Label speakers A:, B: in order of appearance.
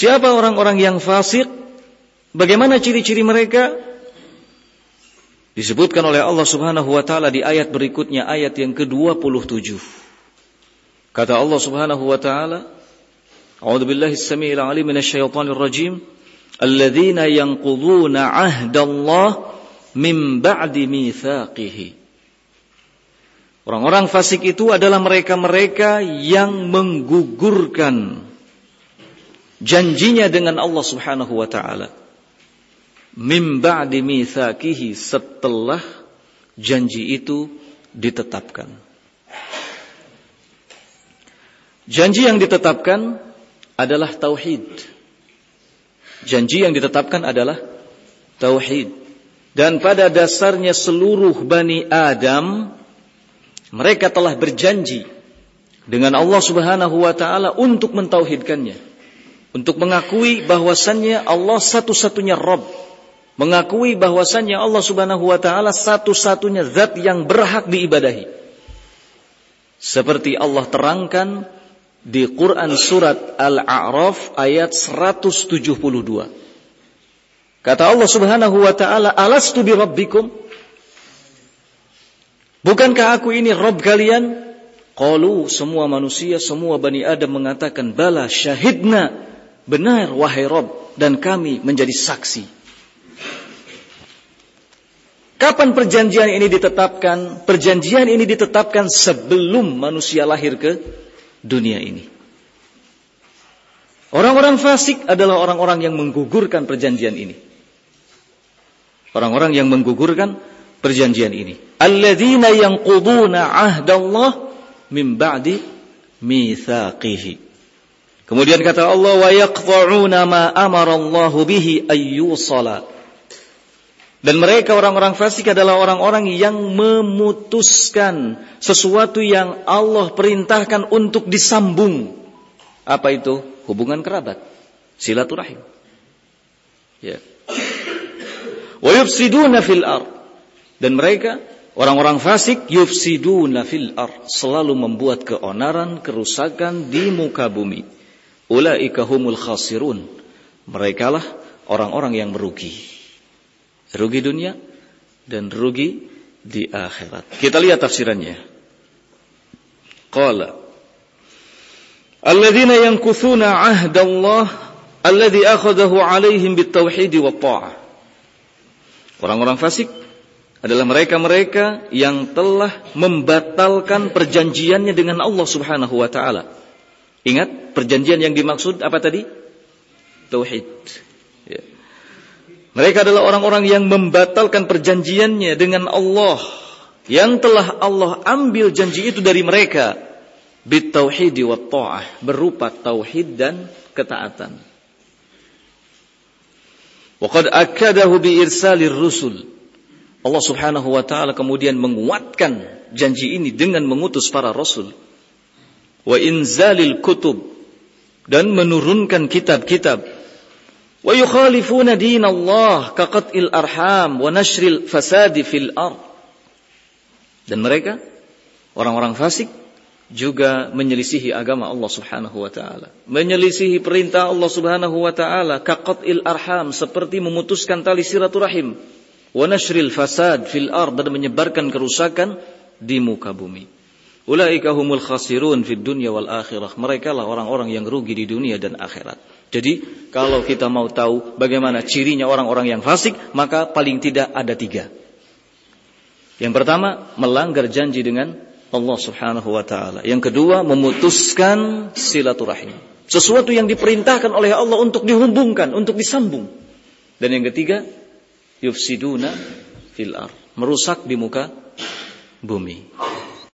A: Siapa orang-orang yang fasik? Bagaimana ciri-ciri mereka? Disebutkan oleh Allah Subhanahu wa taala di ayat berikutnya ayat yang ke-27. Kata Allah Subhanahu wa taala, A'udzu billahi as-sami'il 'alim minasyaitonir rajim, alladzina yanquduna 'ahdallahi min ba'di mithaqihi. Orang-orang fasik itu adalah mereka-mereka yang menggugurkan janjinya dengan Allah Subhanahu wa taala mim ba'di mithaqihi setelah janji itu ditetapkan. Janji yang ditetapkan adalah tauhid. Janji yang ditetapkan adalah tauhid. Dan pada dasarnya seluruh Bani Adam mereka telah berjanji dengan Allah Subhanahu wa taala untuk mentauhidkannya. Untuk mengakui bahwasannya Allah satu-satunya Rabb mengakui bahwasannya Allah Subhanahu wa taala satu-satunya zat yang berhak diibadahi. Seperti Allah terangkan di Quran surat Al-A'raf ayat 172. Kata Allah Subhanahu wa taala, "Alastu bi rabbikum?" Bukankah aku ini Rabb kalian? Qalu semua manusia, semua Bani Adam mengatakan, "Bala syahidna." Benar wahai Rabb dan kami menjadi saksi. Kapan perjanjian ini ditetapkan? Perjanjian ini ditetapkan sebelum manusia lahir ke dunia ini. Orang-orang fasik adalah orang-orang yang menggugurkan perjanjian ini. Orang-orang yang menggugurkan perjanjian ini. Alladzina yanquduna ahdallah min ba'di mithaqihi. Kemudian kata Allah wa yaqta'una ma amara Allah bihi ayyusala dan mereka orang-orang fasik adalah orang-orang yang memutuskan sesuatu yang Allah perintahkan untuk disambung. Apa itu? Hubungan kerabat, silaturahim. Ya. Wa yufsiduna fil ar. Dan mereka orang-orang fasik yufsiduna fil ar, selalu membuat keonaran, kerusakan di muka bumi. Ulaika humul khasirun. Merekalah orang-orang yang merugi. Rugi dunia dan rugi di akhirat. Kita lihat tafsirannya. Qala Alladzina yankuthuna ahdallah alladzi akhadahu alaihim bitauhid wa ta'ah. Orang-orang fasik adalah mereka-mereka yang telah membatalkan perjanjiannya dengan Allah Subhanahu wa taala. Ingat, perjanjian yang dimaksud apa tadi? Tauhid. Ya. Mereka adalah orang-orang yang membatalkan perjanjiannya dengan Allah yang telah Allah ambil janji itu dari mereka bitauhidi wa ta'ah berupa tauhid dan ketaatan. Waqad akadahu bi irsalir rusul. Allah Subhanahu wa taala kemudian menguatkan janji ini dengan mengutus para rasul. Wa inzalil kutub dan menurunkan kitab-kitab wa yukhalifuna din Allah kaqat'il arham wa nashril fasadi fil ard. Dan mereka orang-orang fasik juga menyelisihi agama Allah Subhanahu wa taala. Menyelisihi perintah Allah Subhanahu wa taala kaqat'il arham seperti memutuskan tali silaturahim wa nashril fasad fil ard dan menyebarkan kerusakan di muka bumi. Ulaika humul khasirun fid dunya wal akhirah. Mereka lah orang-orang yang rugi di dunia dan akhirat. Jadi kalau kita mau tahu bagaimana cirinya orang-orang yang fasik, maka paling tidak ada tiga. Yang pertama, melanggar janji dengan Allah subhanahu wa ta'ala. Yang kedua, memutuskan silaturahim. Sesuatu yang diperintahkan oleh Allah untuk dihubungkan, untuk disambung. Dan yang ketiga, yufsiduna fil ar. Merusak di muka bumi.